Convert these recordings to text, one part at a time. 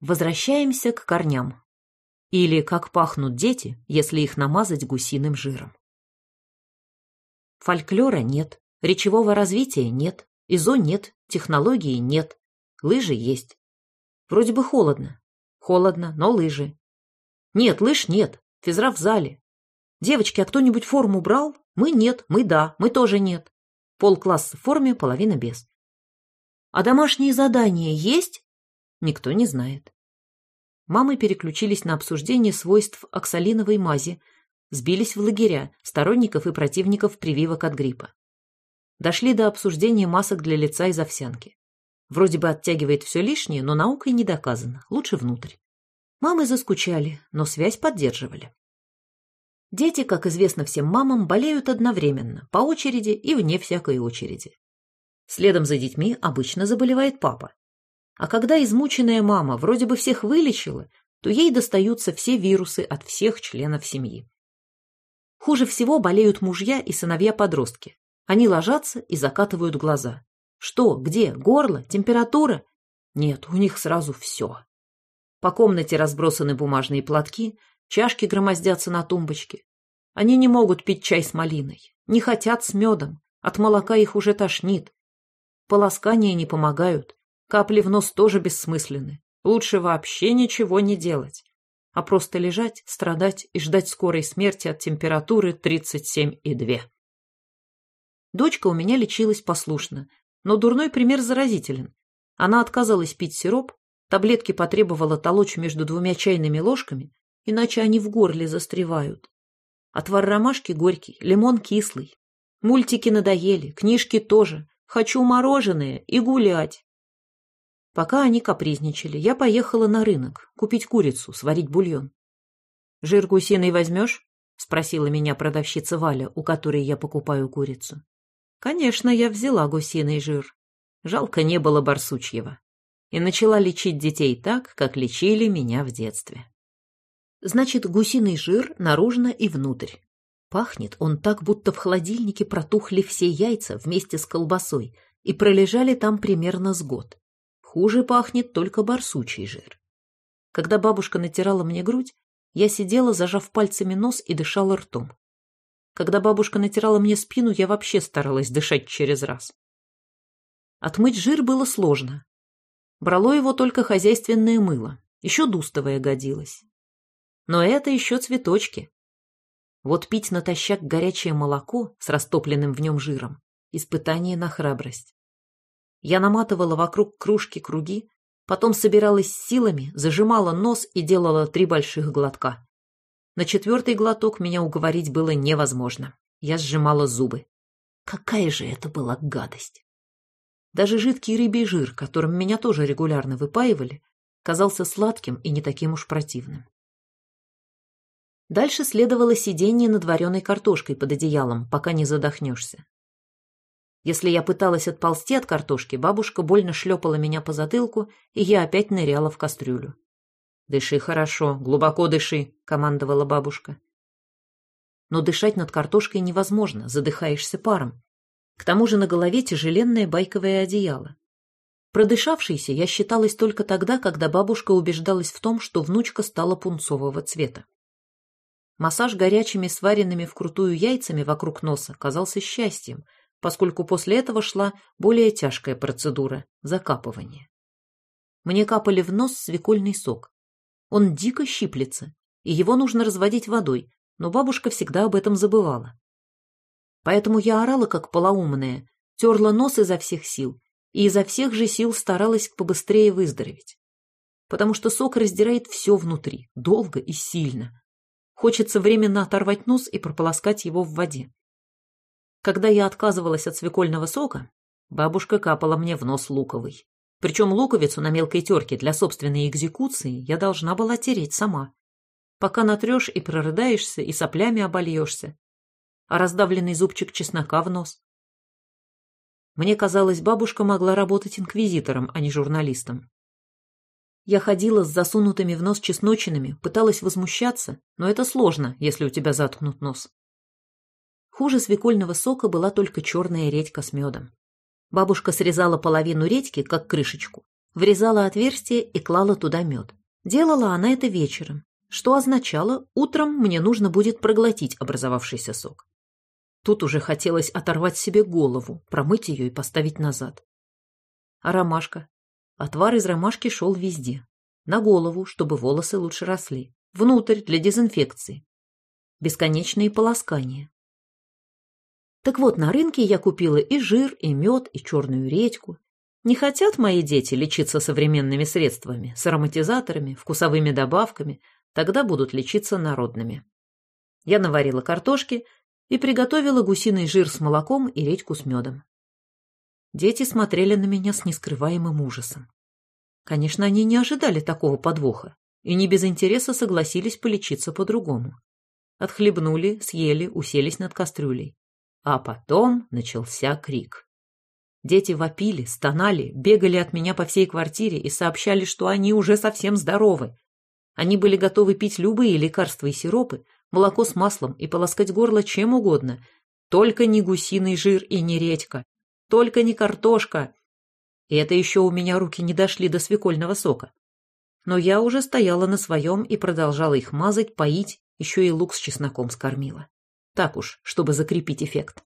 Возвращаемся к корням. Или как пахнут дети, если их намазать гусиным жиром. Фольклора нет, речевого развития нет, ИЗО нет, технологии нет, лыжи есть. Вроде бы холодно. Холодно, но лыжи. Нет, лыж нет, физра в зале. Девочки, а кто-нибудь форму брал? Мы нет, мы да, мы тоже нет. Полкласса в форме, половина без. А домашние задания есть? Никто не знает. Мамы переключились на обсуждение свойств оксалиновой мази, сбились в лагеря сторонников и противников прививок от гриппа. Дошли до обсуждения масок для лица из овсянки. Вроде бы оттягивает все лишнее, но наукой не доказано. Лучше внутрь. Мамы заскучали, но связь поддерживали. Дети, как известно всем мамам, болеют одновременно, по очереди и вне всякой очереди. Следом за детьми обычно заболевает папа. А когда измученная мама вроде бы всех вылечила, то ей достаются все вирусы от всех членов семьи. Хуже всего болеют мужья и сыновья-подростки. Они ложатся и закатывают глаза. Что, где, горло, температура? Нет, у них сразу все. По комнате разбросаны бумажные платки, чашки громоздятся на тумбочке. Они не могут пить чай с малиной, не хотят с медом, от молока их уже тошнит. Полоскания не помогают, капли в нос тоже бессмысленны. Лучше вообще ничего не делать, а просто лежать, страдать и ждать скорой смерти от температуры 37,2. Дочка у меня лечилась послушно, но дурной пример заразителен. Она отказалась пить сироп, таблетки потребовала толочь между двумя чайными ложками, иначе они в горле застревают. Отвар ромашки горький, лимон кислый. Мультики надоели, книжки тоже. Хочу мороженое и гулять. Пока они капризничали, я поехала на рынок купить курицу, сварить бульон. «Жир гусиный возьмешь?» — спросила меня продавщица Валя, у которой я покупаю курицу. Конечно, я взяла гусиный жир. Жалко не было барсучьего. И начала лечить детей так, как лечили меня в детстве. Значит, гусиный жир наружно и внутрь. Пахнет он так, будто в холодильнике протухли все яйца вместе с колбасой и пролежали там примерно с год. Хуже пахнет только барсучий жир. Когда бабушка натирала мне грудь, я сидела, зажав пальцами нос и дышала ртом. Когда бабушка натирала мне спину, я вообще старалась дышать через раз. Отмыть жир было сложно. Брало его только хозяйственное мыло, еще дустовое годилось. Но это еще цветочки. Вот пить натощак горячее молоко с растопленным в нем жиром – испытание на храбрость. Я наматывала вокруг кружки круги, потом собиралась силами, зажимала нос и делала три больших глотка. На четвертый глоток меня уговорить было невозможно. Я сжимала зубы. Какая же это была гадость! Даже жидкий рыбий жир, которым меня тоже регулярно выпаивали, казался сладким и не таким уж противным. Дальше следовало сидение над вареной картошкой под одеялом, пока не задохнешься. Если я пыталась отползти от картошки, бабушка больно шлепала меня по затылку, и я опять ныряла в кастрюлю. «Дыши хорошо, глубоко дыши», — командовала бабушка. Но дышать над картошкой невозможно, задыхаешься паром. К тому же на голове тяжеленное байковое одеяло. Продышавшейся я считалась только тогда, когда бабушка убеждалась в том, что внучка стала пунцового цвета. Массаж горячими сваренными вкрутую яйцами вокруг носа казался счастьем, поскольку после этого шла более тяжкая процедура – закапывание. Мне капали в нос свекольный сок. Он дико щиплется, и его нужно разводить водой, но бабушка всегда об этом забывала. Поэтому я орала, как полоумная, терла нос изо всех сил и изо всех же сил старалась побыстрее выздороветь. Потому что сок раздирает все внутри, долго и сильно. Хочется временно оторвать нос и прополоскать его в воде. Когда я отказывалась от свекольного сока, бабушка капала мне в нос луковый. Причем луковицу на мелкой терке для собственной экзекуции я должна была тереть сама. Пока натрешь и прорыдаешься, и соплями обольешься. А раздавленный зубчик чеснока в нос. Мне казалось, бабушка могла работать инквизитором, а не журналистом. Я ходила с засунутыми в нос чесночинами, пыталась возмущаться, но это сложно, если у тебя заткнут нос. Хуже свекольного сока была только черная редька с медом. Бабушка срезала половину редьки, как крышечку, Врезала отверстие и клала туда мед. Делала она это вечером, что означало, утром мне нужно будет проглотить образовавшийся сок. Тут уже хотелось оторвать себе голову, промыть ее и поставить назад. А ромашка? Отвар из ромашки шел везде. На голову, чтобы волосы лучше росли. Внутрь, для дезинфекции. Бесконечные полоскания. Так вот, на рынке я купила и жир, и мед, и черную редьку. Не хотят мои дети лечиться современными средствами, с ароматизаторами, вкусовыми добавками, Тогда будут лечиться народными. Я наварила картошки и приготовила гусиный жир с молоком и редьку с медом. Дети смотрели на меня с нескрываемым ужасом. Конечно, они не ожидали такого подвоха и не без интереса согласились полечиться по-другому. Отхлебнули, съели, уселись над кастрюлей. А потом начался крик. Дети вопили, стонали, бегали от меня по всей квартире и сообщали, что они уже совсем здоровы, они были готовы пить любые лекарства и сиропы, молоко с маслом и полоскать горло чем угодно. Только не гусиный жир и не редька. Только не картошка. И это еще у меня руки не дошли до свекольного сока. Но я уже стояла на своем и продолжала их мазать, поить, еще и лук с чесноком скормила. Так уж, чтобы закрепить эффект.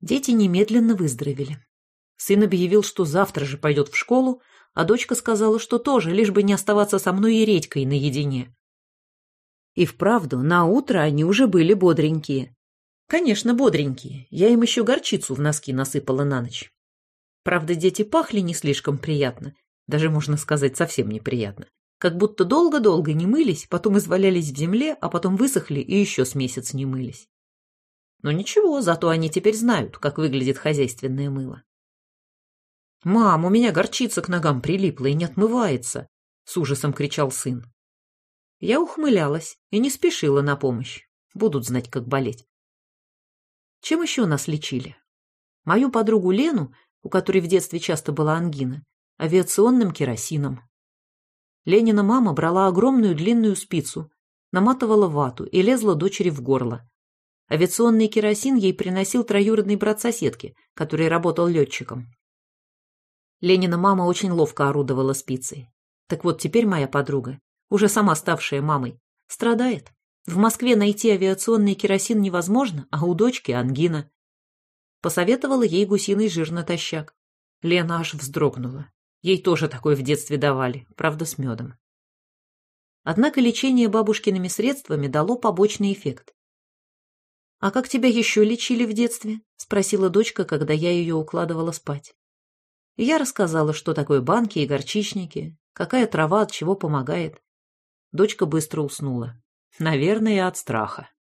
Дети немедленно выздоровели. Сын объявил, что завтра же пойдет в школу, а дочка сказала, что тоже, лишь бы не оставаться со мной и редькой наедине. И вправду, на утро они уже были бодренькие. Конечно, бодренькие. Я им еще горчицу в носки насыпала на ночь. Правда, дети пахли не слишком приятно, даже, можно сказать, совсем неприятно. Как будто долго-долго не мылись, потом извалялись в земле, а потом высохли и еще с месяц не мылись. Но ничего, зато они теперь знают, как выглядит хозяйственное мыло. «Мам, у меня горчица к ногам прилипла и не отмывается!» — с ужасом кричал сын. Я ухмылялась и не спешила на помощь. Будут знать, как болеть. Чем еще нас лечили? Мою подругу Лену, у которой в детстве часто была ангина, авиационным керосином. Ленина мама брала огромную длинную спицу, наматывала вату и лезла дочери в горло. Авиационный керосин ей приносил троюродный брат соседки, который работал летчиком. Ленина мама очень ловко орудовала спицей. Так вот, теперь моя подруга, уже сама ставшая мамой, страдает. В Москве найти авиационный керосин невозможно, а у дочки ангина. Посоветовала ей гусиный жир натощак. Лена аж вздрогнула. Ей тоже такое в детстве давали, правда, с медом. Однако лечение бабушкиными средствами дало побочный эффект. «А как тебя еще лечили в детстве?» — спросила дочка, когда я ее укладывала спать. Я рассказала, что такое банки и горчичники, какая трава от чего помогает. Дочка быстро уснула. Наверное, от страха.